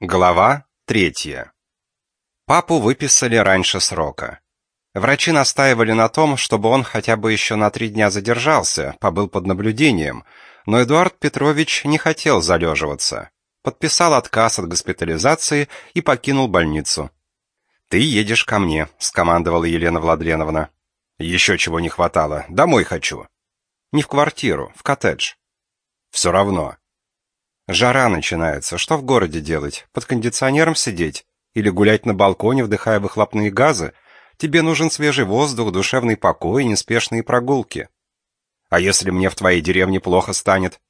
Глава третья. Папу выписали раньше срока. Врачи настаивали на том, чтобы он хотя бы еще на три дня задержался, побыл под наблюдением, но Эдуард Петрович не хотел залеживаться. Подписал отказ от госпитализации и покинул больницу. «Ты едешь ко мне», — скомандовала Елена Владленовна. «Еще чего не хватало. Домой хочу». «Не в квартиру, в коттедж». «Все равно. Жара начинается. Что в городе делать? Под кондиционером сидеть? Или гулять на балконе, вдыхая выхлопные газы? Тебе нужен свежий воздух, душевный покой и неспешные прогулки. А если мне в твоей деревне плохо станет?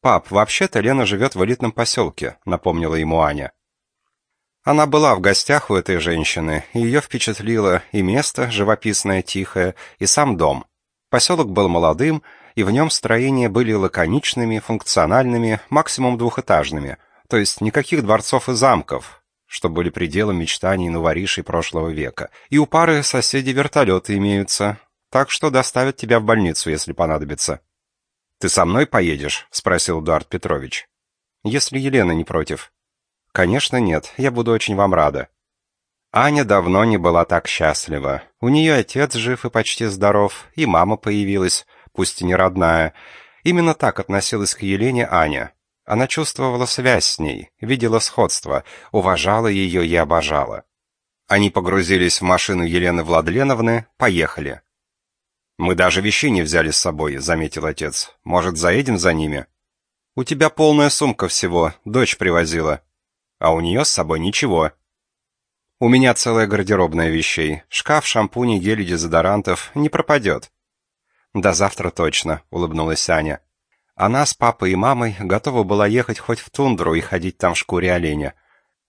Пап, вообще-то Лена живет в элитном поселке, напомнила ему Аня. Она была в гостях у этой женщины, и ее впечатлило и место, живописное, тихое, и сам дом. Поселок был молодым, и в нем строения были лаконичными, функциональными, максимум двухэтажными, то есть никаких дворцов и замков, что были пределом мечтаний новоришей прошлого века. И у пары соседей вертолеты имеются, так что доставят тебя в больницу, если понадобится. «Ты со мной поедешь?» — спросил Эдуард Петрович. «Если Елена не против». «Конечно нет, я буду очень вам рада». Аня давно не была так счастлива. У нее отец жив и почти здоров, и мама появилась, пусть и не родная. Именно так относилась к Елене Аня. Она чувствовала связь с ней, видела сходство, уважала ее и обожала. Они погрузились в машину Елены Владленовны, поехали. «Мы даже вещей не взяли с собой», — заметил отец. «Может, заедем за ними?» «У тебя полная сумка всего, дочь привозила. А у нее с собой ничего». «У меня целая гардеробная вещей. Шкаф, шампуни, гели, дезодорантов. Не пропадет. «До завтра точно», — улыбнулась Аня. Она с папой и мамой готова была ехать хоть в тундру и ходить там в шкуре оленя.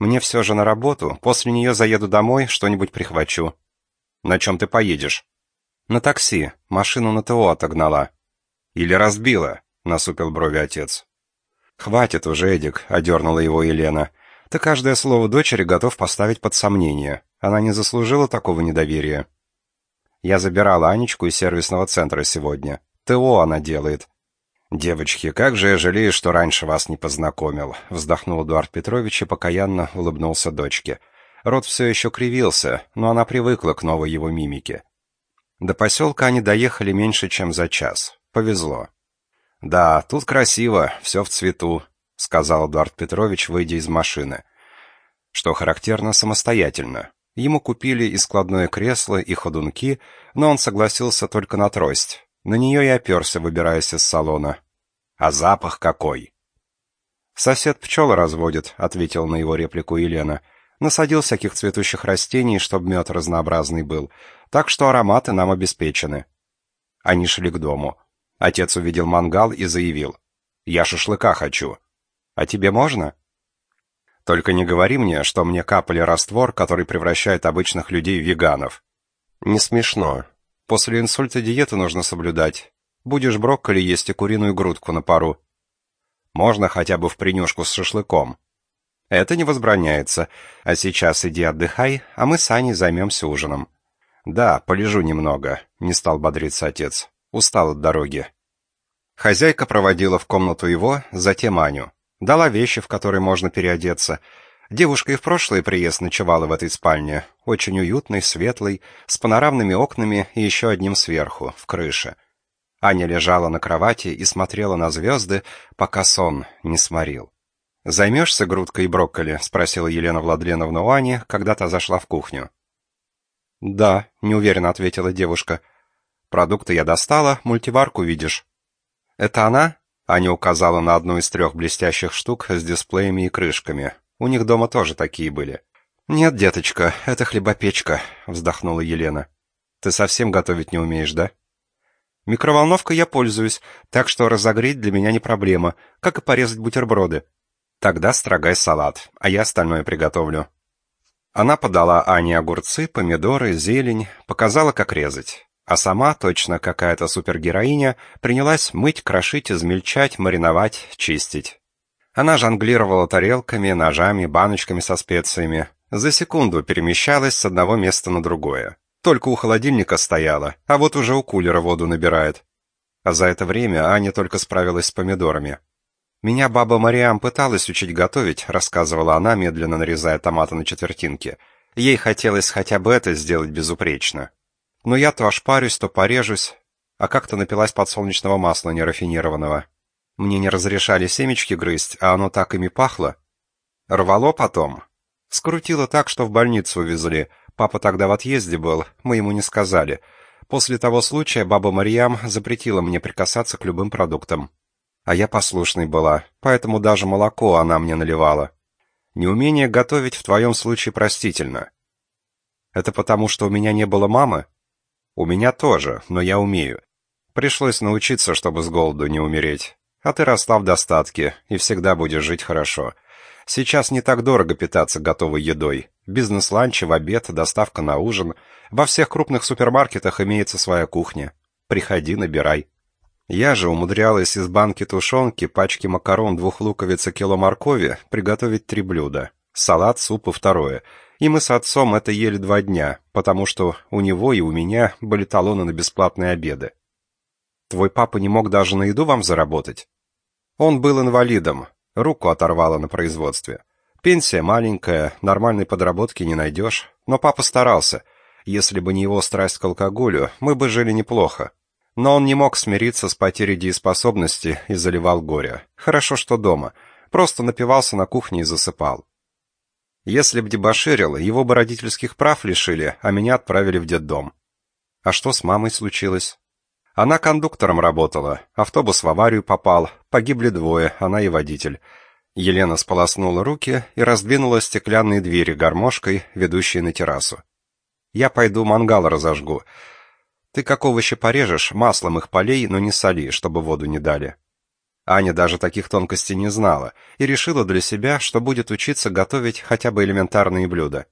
Мне все же на работу, после нее заеду домой, что-нибудь прихвачу. На чем ты поедешь? На такси, машину на ТО отогнала. Или разбила, насупил брови отец. Хватит уже, Эдик, одернула его Елена. Ты каждое слово дочери готов поставить под сомнение. Она не заслужила такого недоверия. Я забирала Анечку из сервисного центра сегодня. ТО она делает. «Девочки, как же я жалею, что раньше вас не познакомил», — вздохнул Эдуард Петрович и покаянно улыбнулся дочке. Рот все еще кривился, но она привыкла к новой его мимике. До поселка они доехали меньше, чем за час. Повезло. «Да, тут красиво, все в цвету», — сказал Эдуард Петрович, выйдя из машины. Что характерно, самостоятельно. Ему купили и складное кресло, и ходунки, но он согласился только на трость. На нее и оперся, выбираясь из салона. А запах какой! «Сосед пчелы разводит», — ответил на его реплику Елена. «Насадил всяких цветущих растений, чтобы мед разнообразный был, так что ароматы нам обеспечены». Они шли к дому. Отец увидел мангал и заявил. «Я шашлыка хочу». «А тебе можно?» Только не говори мне, что мне капали раствор, который превращает обычных людей в веганов. Не смешно. После инсульта диету нужно соблюдать. Будешь брокколи есть и куриную грудку на пару. Можно хотя бы в принюшку с шашлыком. Это не возбраняется. А сейчас иди отдыхай, а мы с Аней займемся ужином. Да, полежу немного, не стал бодриться отец. Устал от дороги. Хозяйка проводила в комнату его, затем Аню. Дала вещи, в которые можно переодеться. Девушка и в прошлый приезд ночевала в этой спальне. Очень уютной, светлой, с панорамными окнами и еще одним сверху, в крыше. Аня лежала на кровати и смотрела на звезды, пока сон не сморил. «Займешься грудкой и брокколи?» — спросила Елена Владленовна у Ани, когда та зашла в кухню. «Да», — неуверенно ответила девушка. «Продукты я достала, мультиварку видишь». «Это она?» Аня указала на одну из трех блестящих штук с дисплеями и крышками. У них дома тоже такие были. «Нет, деточка, это хлебопечка», — вздохнула Елена. «Ты совсем готовить не умеешь, да?» «Микроволновкой я пользуюсь, так что разогреть для меня не проблема, как и порезать бутерброды. Тогда строгай салат, а я остальное приготовлю». Она подала Ане огурцы, помидоры, зелень, показала, как резать а сама, точно какая-то супергероиня, принялась мыть, крошить, измельчать, мариновать, чистить. Она жонглировала тарелками, ножами, баночками со специями. За секунду перемещалась с одного места на другое. Только у холодильника стояла, а вот уже у кулера воду набирает. А за это время Аня только справилась с помидорами. «Меня баба Мариам пыталась учить готовить», — рассказывала она, медленно нарезая томаты на четвертинки. «Ей хотелось хотя бы это сделать безупречно. Но я то ошпарюсь, то порежусь, а как-то напилась подсолнечного масла нерафинированного. Мне не разрешали семечки грызть, а оно так ими пахло. Рвало потом. Скрутило так, что в больницу увезли. Папа тогда в отъезде был, мы ему не сказали. После того случая баба Марьям запретила мне прикасаться к любым продуктам. А я послушной была, поэтому даже молоко она мне наливала. Неумение готовить в твоем случае простительно. Это потому, что у меня не было мамы? У меня тоже, но я умею. Пришлось научиться, чтобы с голоду не умереть. А ты росла в достатке и всегда будешь жить хорошо. Сейчас не так дорого питаться готовой едой. Бизнес-ланчи в обед, доставка на ужин. Во всех крупных супермаркетах имеется своя кухня. Приходи, набирай. Я же умудрялась из банки тушенки, пачки макарон, двух луковиц и кило моркови приготовить три блюда. Салат, суп и второе. И мы с отцом это ели два дня, потому что у него и у меня были талоны на бесплатные обеды. Твой папа не мог даже на еду вам заработать? Он был инвалидом, руку оторвало на производстве. Пенсия маленькая, нормальной подработки не найдешь, но папа старался. Если бы не его страсть к алкоголю, мы бы жили неплохо. Но он не мог смириться с потерей дееспособности и заливал горе. Хорошо, что дома. Просто напивался на кухне и засыпал. Если б дебоширил, его бы родительских прав лишили, а меня отправили в детдом. А что с мамой случилось? Она кондуктором работала, автобус в аварию попал, погибли двое, она и водитель. Елена сполоснула руки и раздвинула стеклянные двери гармошкой, ведущие на террасу. «Я пойду мангал разожгу. Ты как овощи порежешь, маслом их полей, но не соли, чтобы воду не дали». Аня даже таких тонкостей не знала и решила для себя, что будет учиться готовить хотя бы элементарные блюда.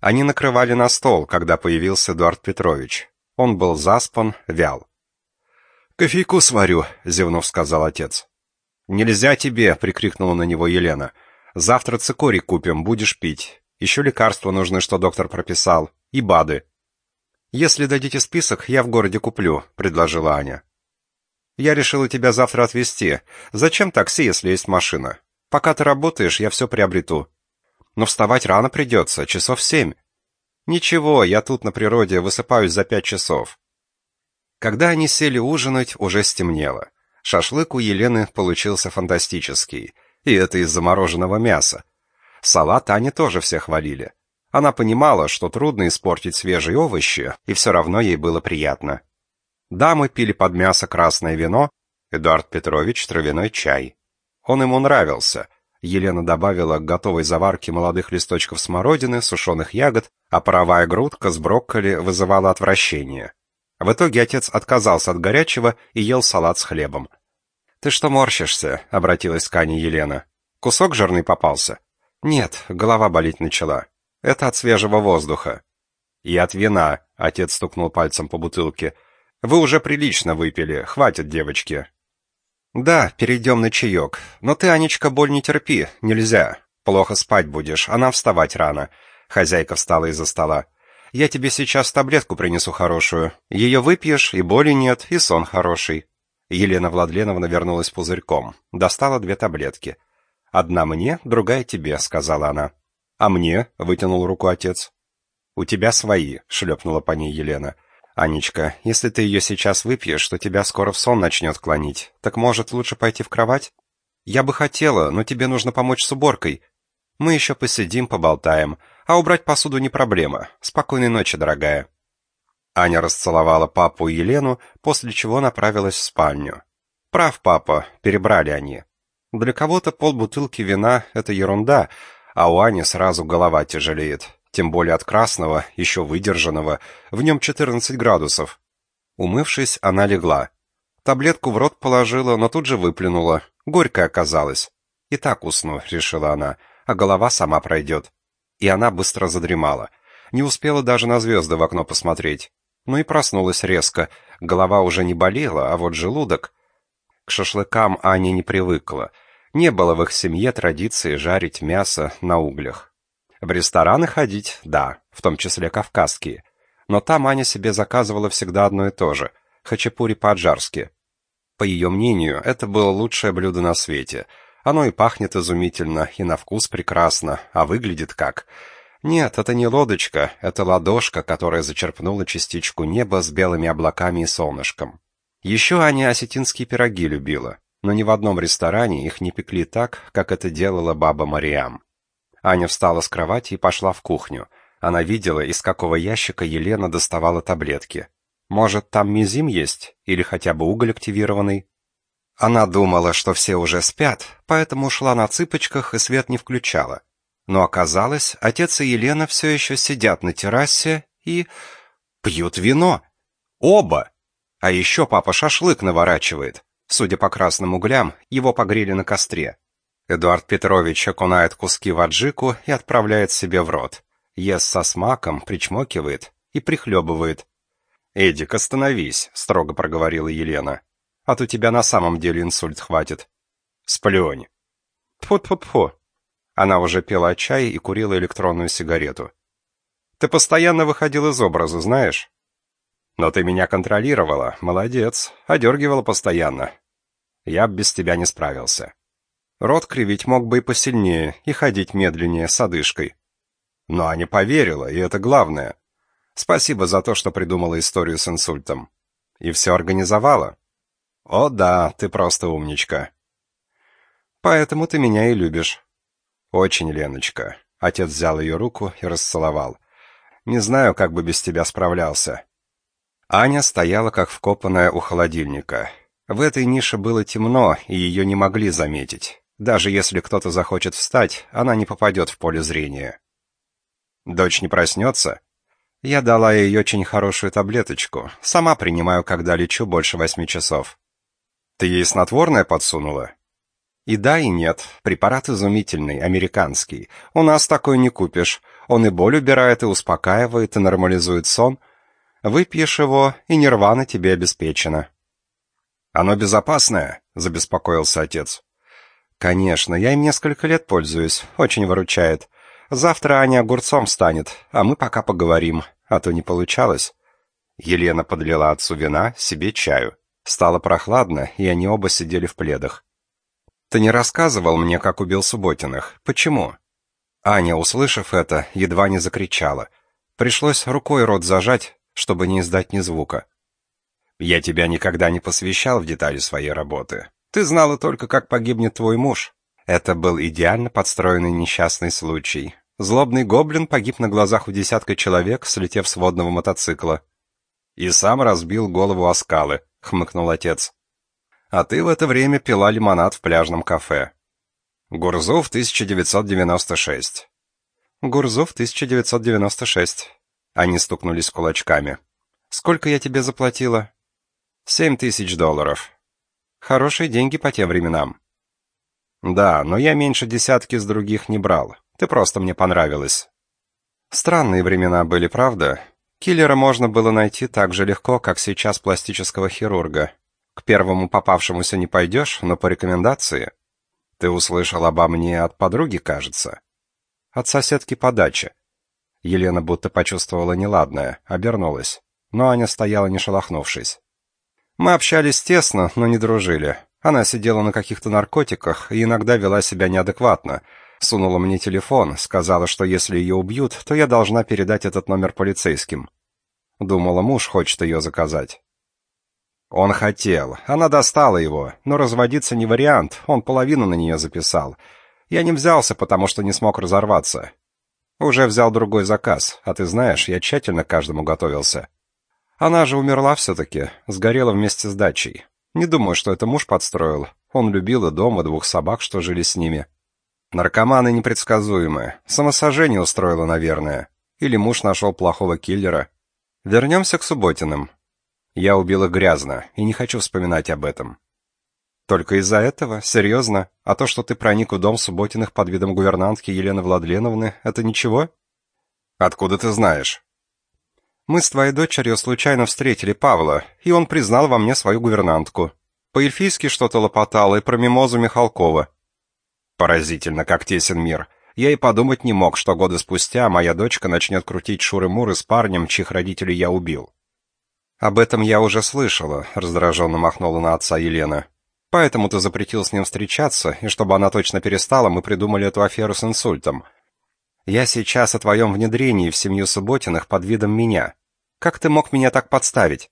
Они накрывали на стол, когда появился Эдуард Петрович. Он был заспан, вял. «Кофейку сварю», — зевнув, сказал отец. «Нельзя тебе», — прикрикнула на него Елена. «Завтра цикорий купим, будешь пить. Еще лекарства нужны, что доктор прописал. И БАДы». «Если дадите список, я в городе куплю», — предложила Аня. «Я решила тебя завтра отвезти. Зачем такси, если есть машина? Пока ты работаешь, я все приобрету. Но вставать рано придется, часов семь». «Ничего, я тут на природе высыпаюсь за пять часов. Когда они сели ужинать, уже стемнело. Шашлык у Елены получился фантастический, и это из замороженного мяса. Салат Ане тоже все хвалили. Она понимала, что трудно испортить свежие овощи, и все равно ей было приятно. Дамы пили под мясо красное вино, Эдуард Петрович травяной чай. Он ему нравился. Елена добавила к готовой заварке молодых листочков смородины, сушеных ягод, а паровая грудка с брокколи вызывала отвращение. В итоге отец отказался от горячего и ел салат с хлебом. «Ты что морщишься?» — обратилась к Ане Елена. «Кусок жирный попался?» «Нет, голова болеть начала. Это от свежего воздуха». «И от вина», — отец стукнул пальцем по бутылке. «Вы уже прилично выпили, хватит, девочки». «Да, перейдем на чаек. Но ты, Анечка, боль не терпи, нельзя. Плохо спать будешь, а нам вставать рано». Хозяйка встала из-за стола. Я тебе сейчас таблетку принесу хорошую. Ее выпьешь, и боли нет, и сон хороший». Елена Владленовна вернулась пузырьком. Достала две таблетки. «Одна мне, другая тебе», — сказала она. «А мне?» — вытянул руку отец. «У тебя свои», — шлепнула по ней Елена. «Анечка, если ты ее сейчас выпьешь, то тебя скоро в сон начнет клонить. Так, может, лучше пойти в кровать?» «Я бы хотела, но тебе нужно помочь с уборкой. Мы еще посидим, поболтаем. А убрать посуду не проблема. Спокойной ночи, дорогая». Аня расцеловала папу и Елену, после чего направилась в спальню. «Прав, папа, перебрали они. Для кого-то полбутылки вина — это ерунда, а у Ани сразу голова тяжелеет, тем более от красного, еще выдержанного, в нем 14 градусов. Умывшись, она легла. Таблетку в рот положила, но тут же выплюнула. Горькая оказалась. «И так усну», — решила она, — «а голова сама пройдет» и она быстро задремала. Не успела даже на звезды в окно посмотреть. Ну и проснулась резко. Голова уже не болела, а вот желудок... К шашлыкам Аня не привыкла. Не было в их семье традиции жарить мясо на углях. В рестораны ходить, да, в том числе кавказские. Но там Аня себе заказывала всегда одно и то же — хачапури по-аджарски. По ее мнению, это было лучшее блюдо на свете. Оно и пахнет изумительно, и на вкус прекрасно, а выглядит как... Нет, это не лодочка, это ладошка, которая зачерпнула частичку неба с белыми облаками и солнышком. Еще Аня осетинские пироги любила, но ни в одном ресторане их не пекли так, как это делала баба Мариам. Аня встала с кровати и пошла в кухню. Она видела, из какого ящика Елена доставала таблетки. Может, там мизим есть? Или хотя бы уголь активированный? Она думала, что все уже спят, поэтому шла на цыпочках и свет не включала. Но оказалось, отец и Елена все еще сидят на террасе и... пьют вино. Оба! А еще папа шашлык наворачивает. Судя по красным углям, его погрели на костре. Эдуард Петрович окунает куски в аджику и отправляет себе в рот. Ест со смаком, причмокивает и прихлебывает. «Эдик, остановись», — строго проговорила Елена. «А то тебя на самом деле инсульт хватит». «Сплюнь». «Тьфу-тьфу-тьфу», она уже пила чай и курила электронную сигарету. «Ты постоянно выходил из образа, знаешь?» «Но ты меня контролировала, молодец, одергивала постоянно. Я б без тебя не справился. Рот кривить мог бы и посильнее, и ходить медленнее, с одышкой. Но Аня поверила, и это главное. Спасибо за то, что придумала историю с инсультом. И все организовала. О да, ты просто умничка. Поэтому ты меня и любишь. «Очень, Леночка». Отец взял ее руку и расцеловал. «Не знаю, как бы без тебя справлялся». Аня стояла как вкопанная у холодильника. В этой нише было темно, и ее не могли заметить. Даже если кто-то захочет встать, она не попадет в поле зрения. «Дочь не проснется?» Я дала ей очень хорошую таблеточку. Сама принимаю, когда лечу больше восьми часов. Ты ей снотворное подсунула? И да, и нет. Препарат изумительный, американский. У нас такой не купишь. Он и боль убирает, и успокаивает, и нормализует сон. Выпьешь его, и нирвана тебе обеспечена. «Оно безопасное?» — забеспокоился отец. «Конечно, я им несколько лет пользуюсь. Очень выручает. Завтра Аня огурцом станет, а мы пока поговорим, а то не получалось». Елена подлила отцу вина, себе чаю. Стало прохладно, и они оба сидели в пледах. Ты не рассказывал мне, как убил Субботиных. Почему?» Аня, услышав это, едва не закричала. Пришлось рукой рот зажать, чтобы не издать ни звука. «Я тебя никогда не посвящал в детали своей работы. Ты знала только, как погибнет твой муж. Это был идеально подстроенный несчастный случай. Злобный гоблин погиб на глазах у десятка человек, слетев с водного мотоцикла. И сам разбил голову о скалы», — хмыкнул отец а ты в это время пила лимонад в пляжном кафе. Гурзов, 1996. Гурзов, 1996. Они стукнулись кулачками. Сколько я тебе заплатила? Семь тысяч долларов. Хорошие деньги по тем временам. Да, но я меньше десятки с других не брал. Ты просто мне понравилась. Странные времена были, правда? Киллера можно было найти так же легко, как сейчас пластического хирурга. К первому попавшемуся не пойдешь, но по рекомендации. Ты услышал обо мне от подруги, кажется? От соседки по даче. Елена будто почувствовала неладное, обернулась. Но Аня стояла не шелохнувшись. Мы общались тесно, но не дружили. Она сидела на каких-то наркотиках и иногда вела себя неадекватно. Сунула мне телефон, сказала, что если ее убьют, то я должна передать этот номер полицейским. Думала, муж хочет ее заказать. Он хотел. Она достала его, но разводиться не вариант, он половину на нее записал. Я не взялся, потому что не смог разорваться. Уже взял другой заказ, а ты знаешь, я тщательно каждому готовился. Она же умерла все-таки, сгорела вместе с дачей. Не думаю, что это муж подстроил. Он любил и дом, и двух собак, что жили с ними. Наркоманы непредсказуемые. Самосожжение устроила, наверное. Или муж нашел плохого киллера. Вернемся к Субботиным. Я убила грязно, и не хочу вспоминать об этом. Только из-за этого? Серьезно? А то, что ты проник в дом Субботиных под видом гувернантки Елены Владленовны, это ничего? Откуда ты знаешь? Мы с твоей дочерью случайно встретили Павла, и он признал во мне свою гувернантку. По-эльфийски что-то лопотало и про мимозу Михалкова. Поразительно, как тесен мир. Я и подумать не мог, что годы спустя моя дочка начнет крутить шуры-муры с парнем, чьих родителей я убил. «Об этом я уже слышала», — раздраженно махнула на отца Елена. «Поэтому ты запретил с ним встречаться, и чтобы она точно перестала, мы придумали эту аферу с инсультом. Я сейчас о твоем внедрении в семью Субботиных под видом меня. Как ты мог меня так подставить?»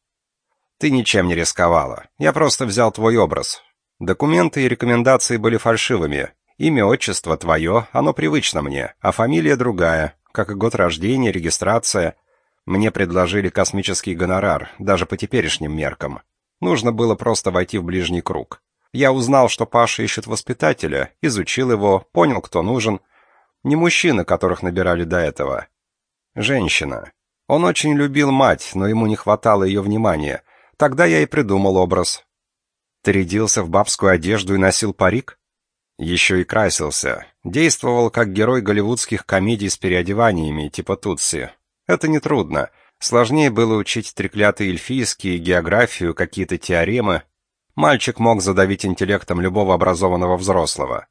«Ты ничем не рисковала. Я просто взял твой образ. Документы и рекомендации были фальшивыми. Имя, отчество твое, оно привычно мне, а фамилия другая, как и год рождения, регистрация. Мне предложили космический гонорар, даже по теперешним меркам. Нужно было просто войти в ближний круг. Я узнал, что Паша ищет воспитателя, изучил его, понял, кто нужен. Не мужчины, которых набирали до этого. Женщина. Он очень любил мать, но ему не хватало ее внимания. Тогда я и придумал образ. Ты рядился в бабскую одежду и носил парик? Еще и красился. Действовал как герой голливудских комедий с переодеваниями, типа Тутси. Это нетрудно. Сложнее было учить треклятые эльфийские, географию, какие-то теоремы. Мальчик мог задавить интеллектом любого образованного взрослого.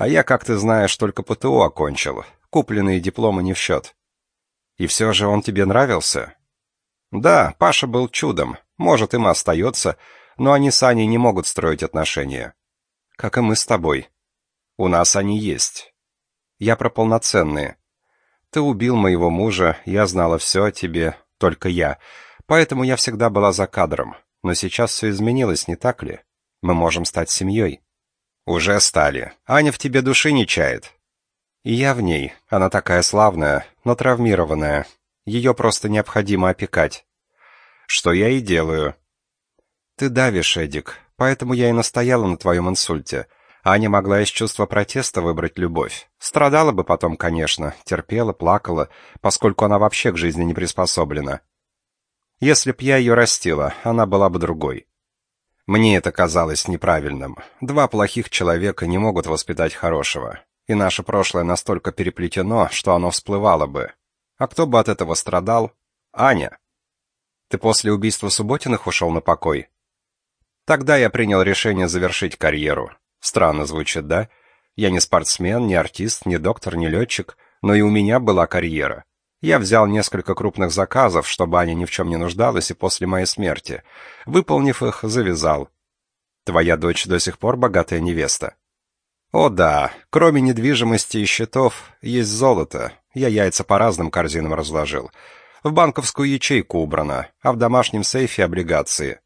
А я, как ты знаешь, только ПТУ окончил. Купленные дипломы не в счет. И все же он тебе нравился? Да, Паша был чудом. Может, им остается, но они с Аней не могут строить отношения. Как и мы с тобой. У нас они есть. Я про полноценные. Ты убил моего мужа, я знала все о тебе, только я. Поэтому я всегда была за кадром. Но сейчас все изменилось, не так ли? Мы можем стать семьей. Уже стали. Аня в тебе души не чает. И я в ней. Она такая славная, но травмированная. Ее просто необходимо опекать. Что я и делаю. Ты давишь, Эдик, поэтому я и настояла на твоем инсульте. Аня могла из чувства протеста выбрать любовь. Страдала бы потом, конечно, терпела, плакала, поскольку она вообще к жизни не приспособлена. Если б я ее растила, она была бы другой. Мне это казалось неправильным. Два плохих человека не могут воспитать хорошего. И наше прошлое настолько переплетено, что оно всплывало бы. А кто бы от этого страдал? Аня. Ты после убийства Субботиных ушел на покой? Тогда я принял решение завершить карьеру. Странно звучит, да? Я не спортсмен, не артист, не доктор, не летчик, но и у меня была карьера. Я взял несколько крупных заказов, чтобы Аня ни в чем не нуждалась и после моей смерти. Выполнив их, завязал. Твоя дочь до сих пор богатая невеста. О да, кроме недвижимости и счетов, есть золото. Я яйца по разным корзинам разложил. В банковскую ячейку убрано, а в домашнем сейфе облигации.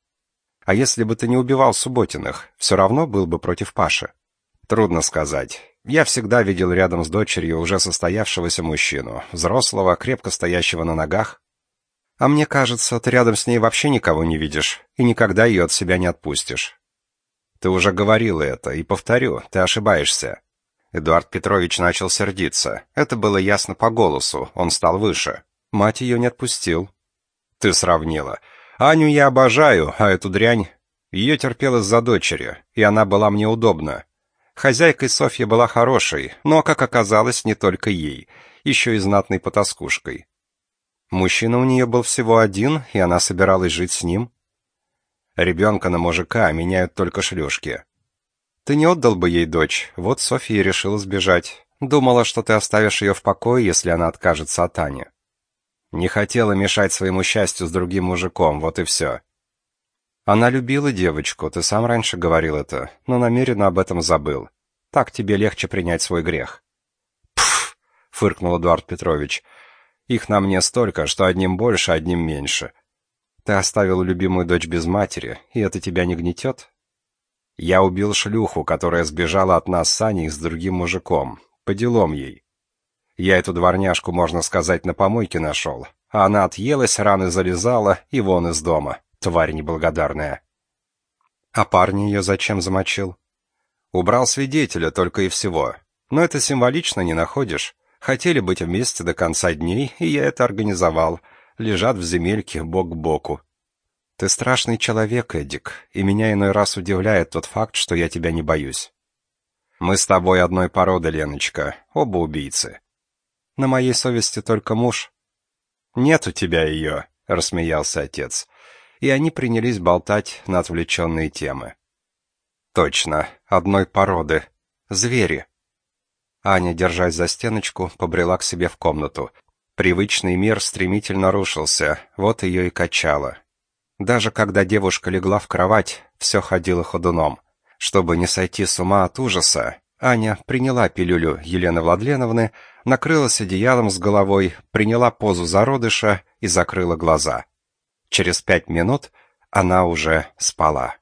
А если бы ты не убивал Субботиных, все равно был бы против Паши? Трудно сказать. Я всегда видел рядом с дочерью уже состоявшегося мужчину, взрослого, крепко стоящего на ногах. А мне кажется, ты рядом с ней вообще никого не видишь и никогда ее от себя не отпустишь. Ты уже говорил это, и повторю, ты ошибаешься. Эдуард Петрович начал сердиться. Это было ясно по голосу, он стал выше. Мать ее не отпустил. Ты сравнила. Аню я обожаю, а эту дрянь... Ее терпел из-за дочери, и она была мне удобна. Хозяйкой Софья была хорошей, но, как оказалось, не только ей, еще и знатной потаскушкой. Мужчина у нее был всего один, и она собиралась жить с ним. Ребенка на мужика меняют только шлюшки. Ты не отдал бы ей дочь, вот Софья и решила сбежать. Думала, что ты оставишь ее в покое, если она откажется от Ани. Не хотела мешать своему счастью с другим мужиком, вот и все. Она любила девочку, ты сам раньше говорил это, но намеренно об этом забыл. Так тебе легче принять свой грех. Пф, фыркнул Эдуард Петрович. Их на мне столько, что одним больше, одним меньше. Ты оставил любимую дочь без матери, и это тебя не гнетет? Я убил шлюху, которая сбежала от нас с Аней с другим мужиком. По делам ей. Я эту дворняжку, можно сказать, на помойке нашел. А она отъелась, раны залезала и вон из дома. Тварь неблагодарная. А парень ее зачем замочил? Убрал свидетеля только и всего. Но это символично, не находишь? Хотели быть вместе до конца дней, и я это организовал. Лежат в земельке бок к боку. Ты страшный человек, Эдик, и меня иной раз удивляет тот факт, что я тебя не боюсь. Мы с тобой одной породы, Леночка, оба убийцы. На моей совести только муж». «Нет у тебя ее», — рассмеялся отец. И они принялись болтать на отвлеченные темы. «Точно, одной породы. Звери». Аня, держась за стеночку, побрела к себе в комнату. Привычный мир стремительно рушился, вот ее и качало. Даже когда девушка легла в кровать, все ходило ходуном. Чтобы не сойти с ума от ужаса, Аня приняла пилюлю Елены Владленовны, накрылась одеялом с головой, приняла позу зародыша и закрыла глаза. Через пять минут она уже спала.